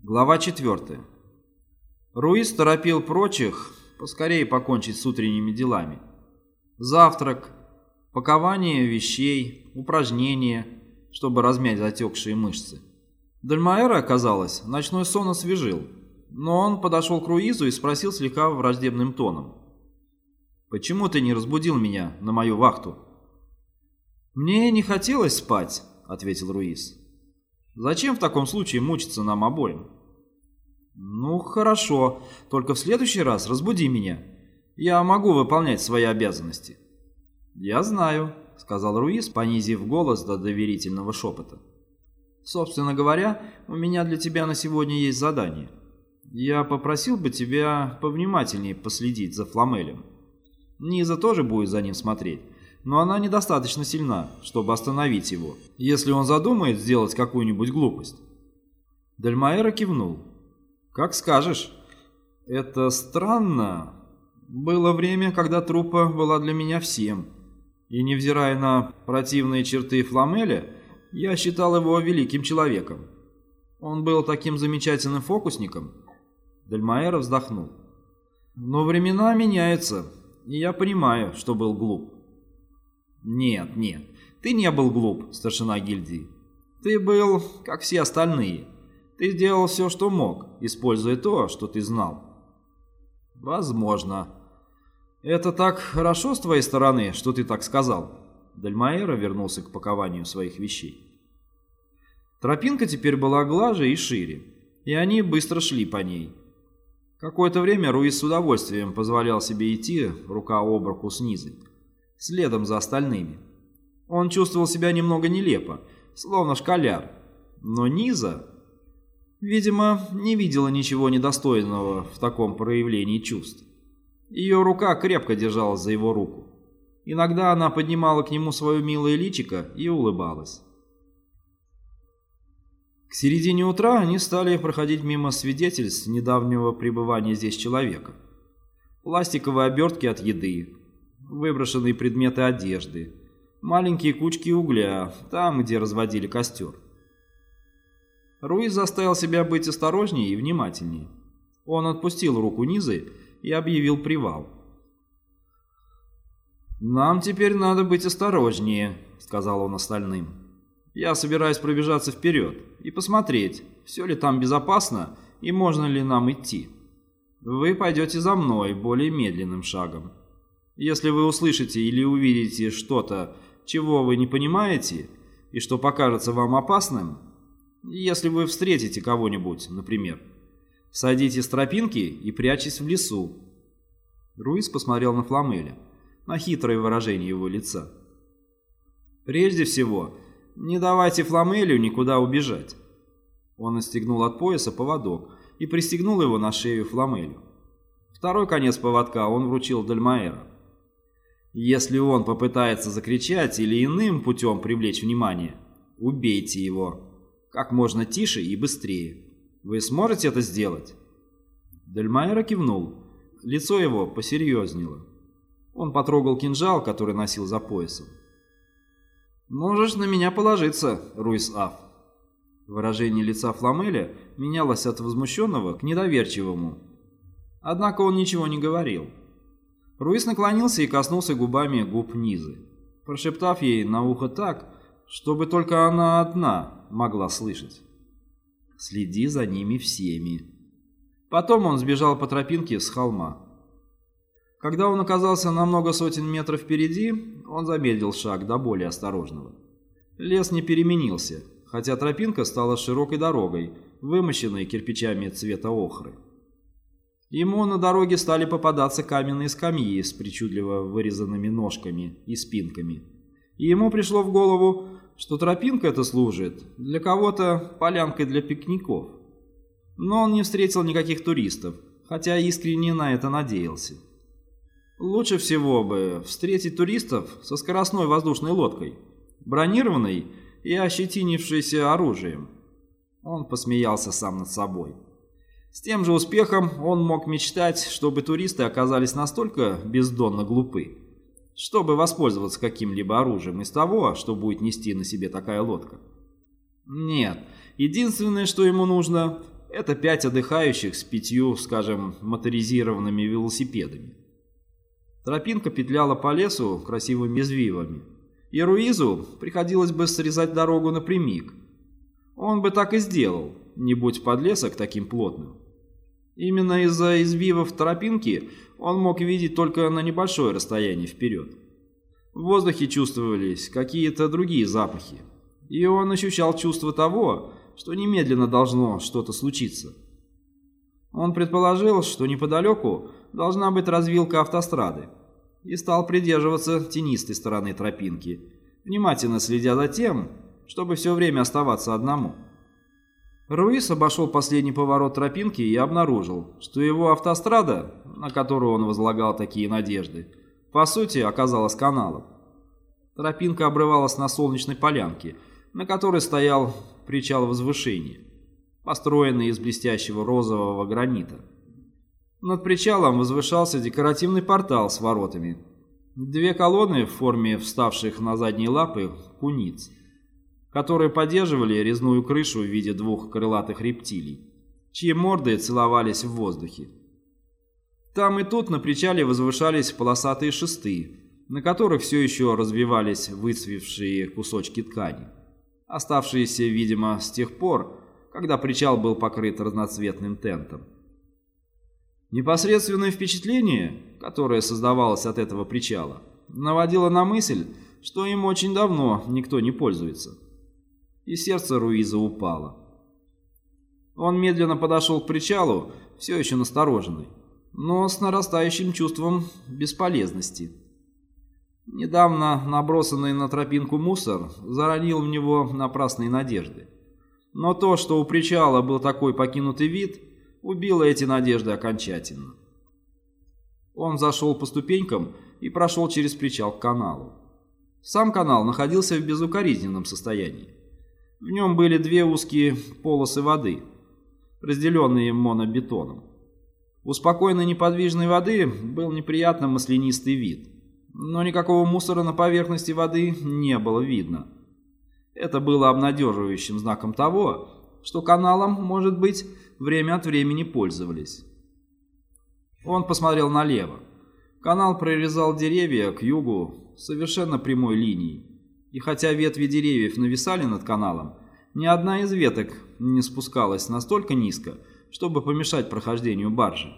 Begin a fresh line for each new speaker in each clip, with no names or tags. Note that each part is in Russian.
Глава 4. Руис торопил прочих поскорее покончить с утренними делами. Завтрак, пакование вещей, упражнения, чтобы размять затекшие мышцы. Дальмаэра, казалось, ночной сон освежил, но он подошел к Руизу и спросил слегка враждебным тоном. «Почему ты не разбудил меня на мою вахту?» «Мне не хотелось спать», — ответил Руиз. «Зачем в таком случае мучиться нам обоим?» «Ну, хорошо, только в следующий раз разбуди меня. Я могу выполнять свои обязанности». «Я знаю», — сказал Руиз, понизив голос до доверительного шепота. «Собственно говоря, у меня для тебя на сегодня есть задание. Я попросил бы тебя повнимательнее последить за Фламелем. Низа тоже будет за ним смотреть, но она недостаточно сильна, чтобы остановить его, если он задумает сделать какую-нибудь глупость». Дальмаэра кивнул. «Как скажешь. Это странно. Было время, когда трупа была для меня всем. И невзирая на противные черты Фламеля, я считал его великим человеком. Он был таким замечательным фокусником». Дальмаэра вздохнул. «Но времена меняются, и я понимаю, что был глуп». «Нет, нет, ты не был глуп, старшина гильдии. Ты был, как все остальные». Ты сделал все, что мог, используя то, что ты знал. Возможно. Это так хорошо с твоей стороны, что ты так сказал. Дальмаэра вернулся к пакованию своих вещей. Тропинка теперь была глаже и шире, и они быстро шли по ней. Какое-то время Руис с удовольствием позволял себе идти рука об руку с Низой, следом за остальными. Он чувствовал себя немного нелепо, словно школяр, но Низа Видимо, не видела ничего недостойного в таком проявлении чувств. Ее рука крепко держалась за его руку. Иногда она поднимала к нему свое милое личико и улыбалась. К середине утра они стали проходить мимо свидетельств недавнего пребывания здесь человека. Пластиковые обертки от еды, выброшенные предметы одежды, маленькие кучки угля, там, где разводили костер. Руиз заставил себя быть осторожнее и внимательнее. Он отпустил руку Низы и объявил привал. «Нам теперь надо быть осторожнее», — сказал он остальным. «Я собираюсь пробежаться вперед и посмотреть, все ли там безопасно и можно ли нам идти. Вы пойдете за мной более медленным шагом. Если вы услышите или увидите что-то, чего вы не понимаете, и что покажется вам опасным, если вы встретите кого-нибудь, например. Садитесь с тропинки и прячьтесь в лесу. Руис посмотрел на Фламеля, на хитрое выражение его лица. Прежде всего, не давайте Фламелю никуда убежать. Он отстегнул от пояса поводок и пристегнул его на шею Фламелю. Второй конец поводка он вручил Дальмаэра. Если он попытается закричать или иным путем привлечь внимание, убейте его как можно тише и быстрее. Вы сможете это сделать?» Дельмайера кивнул. Лицо его посерьезнело. Он потрогал кинжал, который носил за поясом. «Можешь на меня положиться, Руис Аф». Выражение лица Фламеля менялось от возмущенного к недоверчивому. Однако он ничего не говорил. Руис наклонился и коснулся губами губ Низы, прошептав ей на ухо так, чтобы только она одна могла слышать. Следи за ними всеми. Потом он сбежал по тропинке с холма. Когда он оказался на много сотен метров впереди, он замедлил шаг до более осторожного. Лес не переменился, хотя тропинка стала широкой дорогой, вымощенной кирпичами цвета охры. Ему на дороге стали попадаться каменные скамьи с причудливо вырезанными ножками и спинками. И ему пришло в голову, что тропинка эта служит для кого-то полянкой для пикников. Но он не встретил никаких туристов, хотя искренне на это надеялся. Лучше всего бы встретить туристов со скоростной воздушной лодкой, бронированной и ощетинившейся оружием. Он посмеялся сам над собой. С тем же успехом он мог мечтать, чтобы туристы оказались настолько бездонно глупы, чтобы воспользоваться каким-либо оружием из того, что будет нести на себе такая лодка. Нет, единственное, что ему нужно, это пять отдыхающих с пятью, скажем, моторизированными велосипедами. Тропинка петляла по лесу красивыми извивами, и Руизу приходилось бы срезать дорогу напрямик. Он бы так и сделал, не будь подлесок таким плотным. Именно из-за извивов тропинки он мог видеть только на небольшое расстояние вперед. В воздухе чувствовались какие-то другие запахи, и он ощущал чувство того, что немедленно должно что-то случиться. Он предположил, что неподалеку должна быть развилка автострады, и стал придерживаться тенистой стороны тропинки, внимательно следя за тем, чтобы все время оставаться одному. Руис обошел последний поворот тропинки и обнаружил, что его автострада, на которую он возлагал такие надежды, по сути оказалась каналом. Тропинка обрывалась на солнечной полянке, на которой стоял причал возвышения, построенный из блестящего розового гранита. Над причалом возвышался декоративный портал с воротами. Две колонны в форме вставших на задние лапы куниц которые поддерживали резную крышу в виде двух крылатых рептилий, чьи морды целовались в воздухе. Там и тут на причале возвышались полосатые шесты, на которых все еще развивались выцвевшие кусочки ткани, оставшиеся, видимо, с тех пор, когда причал был покрыт разноцветным тентом. Непосредственное впечатление, которое создавалось от этого причала, наводило на мысль, что им очень давно никто не пользуется и сердце Руиза упало. Он медленно подошел к причалу, все еще настороженный, но с нарастающим чувством бесполезности. Недавно набросанный на тропинку мусор заронил в него напрасные надежды. Но то, что у причала был такой покинутый вид, убило эти надежды окончательно. Он зашел по ступенькам и прошел через причал к каналу. Сам канал находился в безукоризненном состоянии. В нем были две узкие полосы воды, разделенные монобетоном. У спокойной неподвижной воды был неприятно маслянистый вид, но никакого мусора на поверхности воды не было видно. Это было обнадеживающим знаком того, что каналом, может быть, время от времени пользовались. Он посмотрел налево. Канал прорезал деревья к югу совершенно прямой линией и хотя ветви деревьев нависали над каналом, ни одна из веток не спускалась настолько низко, чтобы помешать прохождению баржи.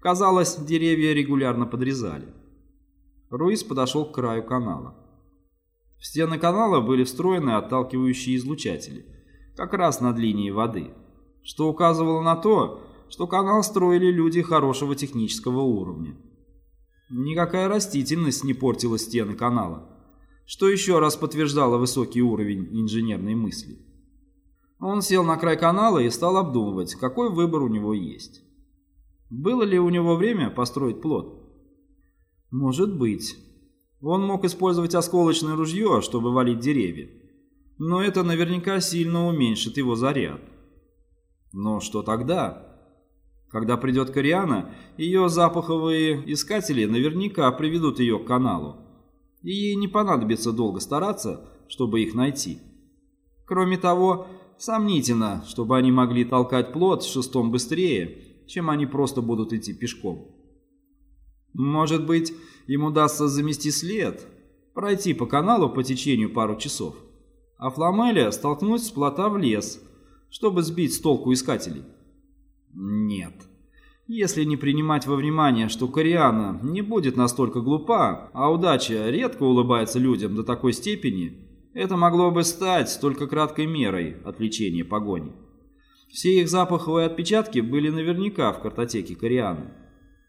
Казалось, деревья регулярно подрезали. Руис подошел к краю канала. В стены канала были встроены отталкивающие излучатели, как раз над линией воды, что указывало на то, что канал строили люди хорошего технического уровня. Никакая растительность не портила стены канала что еще раз подтверждало высокий уровень инженерной мысли. Он сел на край канала и стал обдумывать, какой выбор у него есть. Было ли у него время построить плот? Может быть. Он мог использовать осколочное ружье, чтобы валить деревья. Но это наверняка сильно уменьшит его заряд. Но что тогда? Когда придет Кориана, ее запаховые искатели наверняка приведут ее к каналу и ей не понадобится долго стараться, чтобы их найти. Кроме того, сомнительно, чтобы они могли толкать плод шестом быстрее, чем они просто будут идти пешком. Может быть, им удастся замести след, пройти по каналу по течению пару часов, а Фламеля столкнуть с плота в лес, чтобы сбить с толку искателей? Нет. Если не принимать во внимание, что Кориана не будет настолько глупа, а удача редко улыбается людям до такой степени, это могло бы стать только краткой мерой отвлечения погони. Все их запаховые отпечатки были наверняка в картотеке Корианы.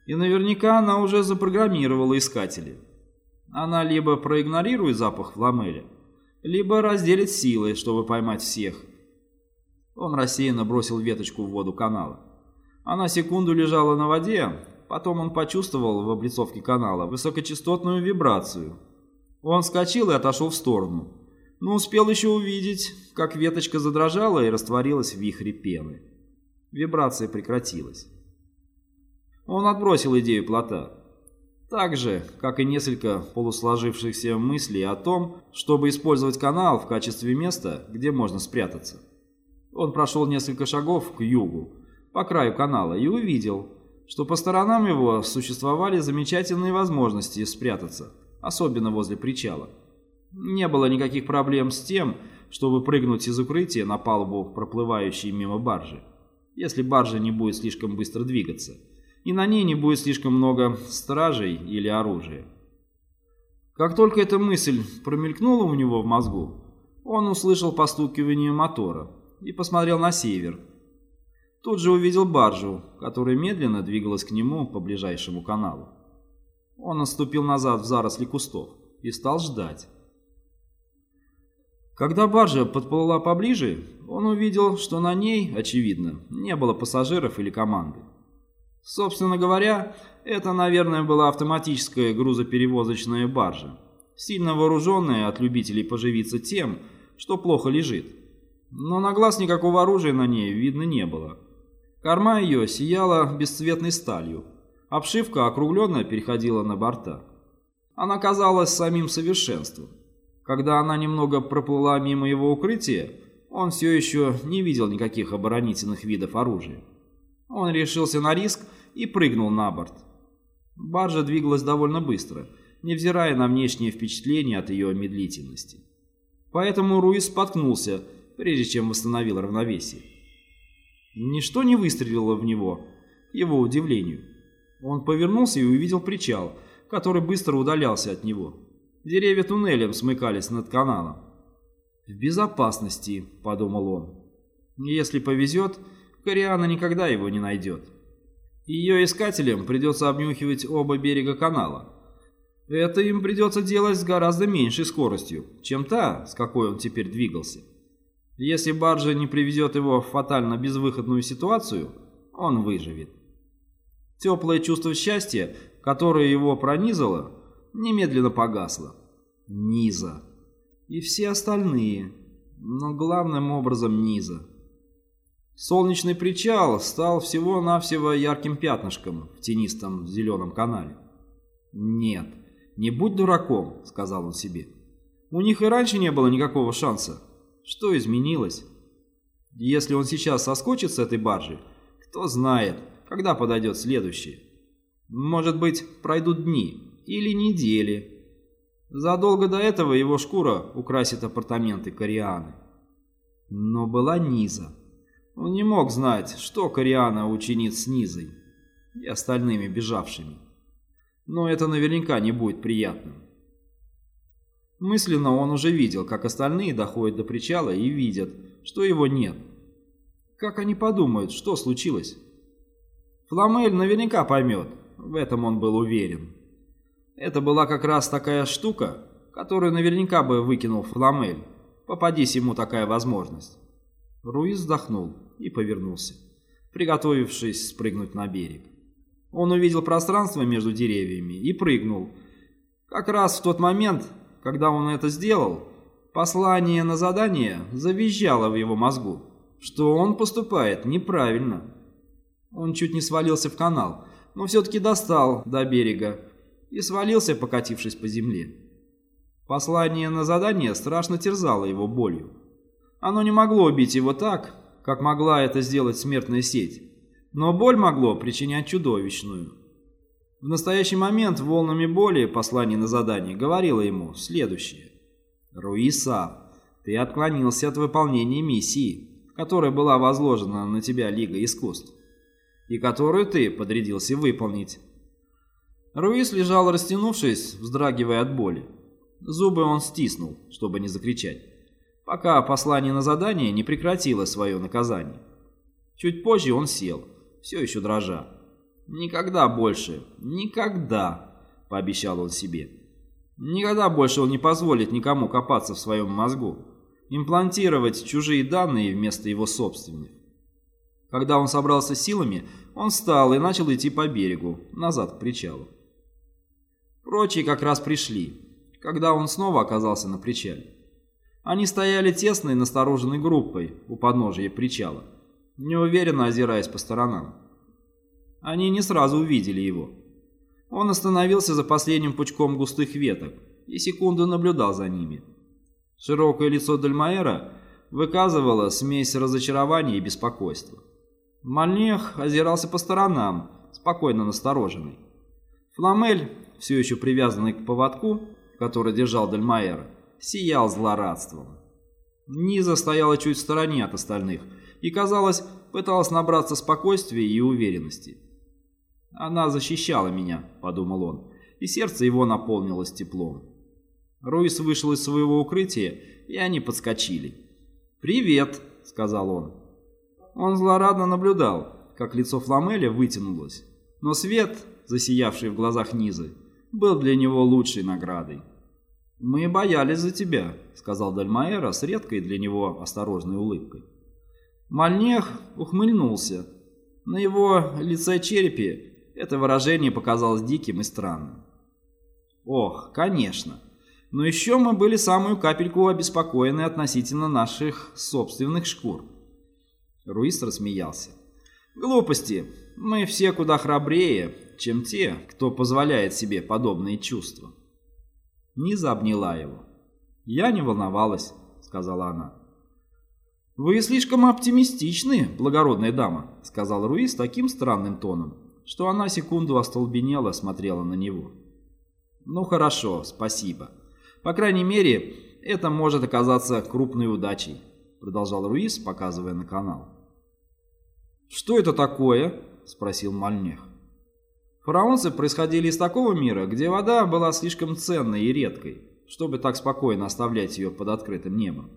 И наверняка она уже запрограммировала искатели. Она либо проигнорирует запах в ламеле, либо разделит силы, чтобы поймать всех. Он рассеянно бросил веточку в воду канала. Она секунду лежала на воде, потом он почувствовал в облицовке канала высокочастотную вибрацию. Он вскочил и отошел в сторону, но успел еще увидеть, как веточка задрожала и растворилась в вихре пены. Вибрация прекратилась. Он отбросил идею плота. Так же, как и несколько полусложившихся мыслей о том, чтобы использовать канал в качестве места, где можно спрятаться. Он прошел несколько шагов к югу, по краю канала и увидел, что по сторонам его существовали замечательные возможности спрятаться, особенно возле причала. Не было никаких проблем с тем, чтобы прыгнуть из укрытия на палубу проплывающей мимо баржи, если баржа не будет слишком быстро двигаться, и на ней не будет слишком много стражей или оружия. Как только эта мысль промелькнула у него в мозгу, он услышал постукивание мотора и посмотрел на север. Тут же увидел баржу, которая медленно двигалась к нему по ближайшему каналу. Он отступил назад в заросли кустов и стал ждать. Когда баржа подплыла поближе, он увидел, что на ней, очевидно, не было пассажиров или команды. Собственно говоря, это, наверное, была автоматическая грузоперевозочная баржа, сильно вооруженная от любителей поживиться тем, что плохо лежит. Но на глаз никакого оружия на ней видно не было. Корма ее сияла бесцветной сталью, обшивка округленная переходила на борта. Она казалась самим совершенством. Когда она немного проплыла мимо его укрытия, он все еще не видел никаких оборонительных видов оружия. Он решился на риск и прыгнул на борт. Баржа двигалась довольно быстро, невзирая на внешнее впечатление от ее медлительности. Поэтому Руис споткнулся, прежде чем восстановил равновесие. Ничто не выстрелило в него, его удивлению. Он повернулся и увидел причал, который быстро удалялся от него. Деревья туннелем смыкались над каналом. «В безопасности», — подумал он. «Если повезет, Кориана никогда его не найдет. Ее искателям придется обнюхивать оба берега канала. Это им придется делать с гораздо меньшей скоростью, чем та, с какой он теперь двигался. Если баржа не приведет его в фатально безвыходную ситуацию, он выживет. Теплое чувство счастья, которое его пронизало, немедленно погасло. Низа. И все остальные, но главным образом Низа. Солнечный причал стал всего-навсего ярким пятнышком в тенистом зеленом канале. «Нет, не будь дураком», — сказал он себе. «У них и раньше не было никакого шанса. Что изменилось? Если он сейчас соскочит с этой баржи, кто знает, когда подойдет следующий. Может быть, пройдут дни или недели. Задолго до этого его шкура украсит апартаменты Корианы. Но была Низа. Он не мог знать, что Кориана учинит с Низой и остальными бежавшими. Но это наверняка не будет приятным. Мысленно он уже видел, как остальные доходят до причала и видят, что его нет. Как они подумают, что случилось? Фламель наверняка поймет, в этом он был уверен. Это была как раз такая штука, которую наверняка бы выкинул Фламель, попадись ему такая возможность. Руиз вздохнул и повернулся, приготовившись спрыгнуть на берег. Он увидел пространство между деревьями и прыгнул. Как раз в тот момент, когда он это сделал, послание на задание завизжало в его мозгу, что он поступает неправильно. Он чуть не свалился в канал, но все-таки достал до берега и свалился, покатившись по земле. Послание на задание страшно терзало его болью. Оно не могло убить его так, как могла это сделать смертная сеть, но боль могло причинять чудовищную. В настоящий момент волнами боли послание на задание говорило ему следующее. «Руиса, ты отклонился от выполнения миссии, которая была возложена на тебя Лига Искусств, и которую ты подрядился выполнить». Руис лежал растянувшись, вздрагивая от боли. Зубы он стиснул, чтобы не закричать пока послание на задание не прекратило свое наказание. Чуть позже он сел, все еще дрожа. «Никогда больше, никогда», — пообещал он себе. «Никогда больше он не позволит никому копаться в своем мозгу, имплантировать чужие данные вместо его собственных». Когда он собрался силами, он встал и начал идти по берегу, назад к причалу. Прочие как раз пришли, когда он снова оказался на причале. Они стояли тесной настороженной группой у подножия причала, неуверенно озираясь по сторонам. Они не сразу увидели его. Он остановился за последним пучком густых веток и секунду наблюдал за ними. Широкое лицо Дальмаэра выказывало смесь разочарования и беспокойства. Мальнех озирался по сторонам, спокойно настороженный. Фламель, все еще привязанный к поводку, который держал Дельмайера, сиял злорадством. Низа стояла чуть в стороне от остальных и, казалось, пыталась набраться спокойствия и уверенности. «Она защищала меня», — подумал он, и сердце его наполнилось теплом. Руис вышел из своего укрытия, и они подскочили. «Привет», — сказал он. Он злорадно наблюдал, как лицо Фламеля вытянулось, но свет, засиявший в глазах Низы, был для него лучшей наградой. «Мы боялись за тебя», — сказал Дальмаэра с редкой для него осторожной улыбкой. Мальнех ухмыльнулся. На его лице черепе это выражение показалось диким и странным. «Ох, конечно. Но еще мы были самую капельку обеспокоены относительно наших собственных шкур». Руис рассмеялся. «Глупости. Мы все куда храбрее, чем те, кто позволяет себе подобные чувства». Низа обняла его. «Я не волновалась», — сказала она. «Вы слишком оптимистичны, благородная дама», — сказал Руис таким странным тоном, что она секунду остолбенела смотрела на него. «Ну хорошо, спасибо. По крайней мере, это может оказаться крупной удачей», — продолжал Руис, показывая на канал. «Что это такое?» — спросил Мальнех. Фараонцы происходили из такого мира, где вода была слишком ценной и редкой, чтобы так спокойно оставлять ее под открытым небом.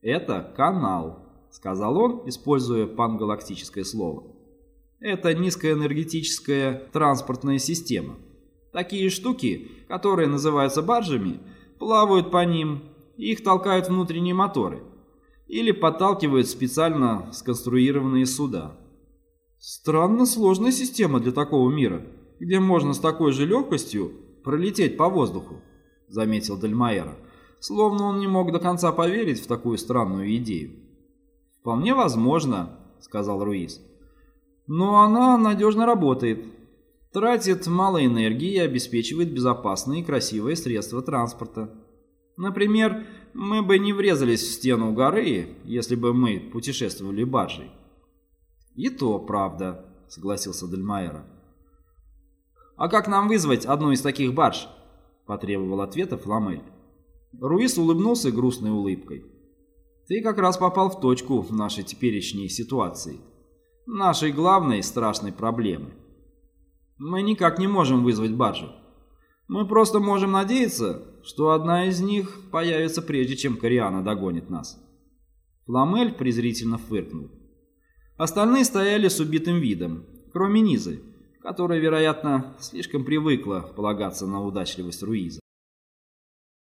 «Это канал», — сказал он, используя пангалактическое слово. «Это низкоэнергетическая транспортная система. Такие штуки, которые называются баржами, плавают по ним, их толкают внутренние моторы или подталкивают специально сконструированные суда. Странно сложная система для такого мира, где можно с такой же легкостью пролететь по воздуху, заметил Дельмайера, словно он не мог до конца поверить в такую странную идею. Вполне возможно, сказал Руис. Но она надежно работает, тратит мало энергии и обеспечивает безопасные и красивые средства транспорта. Например, мы бы не врезались в стену горы, если бы мы путешествовали баржей. «И то правда», — согласился Дельмайера. «А как нам вызвать одну из таких барж?» — потребовал ответа Фламель. Руис улыбнулся грустной улыбкой. «Ты как раз попал в точку в нашей теперешней ситуации. Нашей главной страшной проблемы. Мы никак не можем вызвать баржу. Мы просто можем надеяться, что одна из них появится прежде, чем Кориана догонит нас». Фламель презрительно фыркнул. Остальные стояли с убитым видом, кроме Низы, которая, вероятно, слишком привыкла полагаться на удачливость Руиза.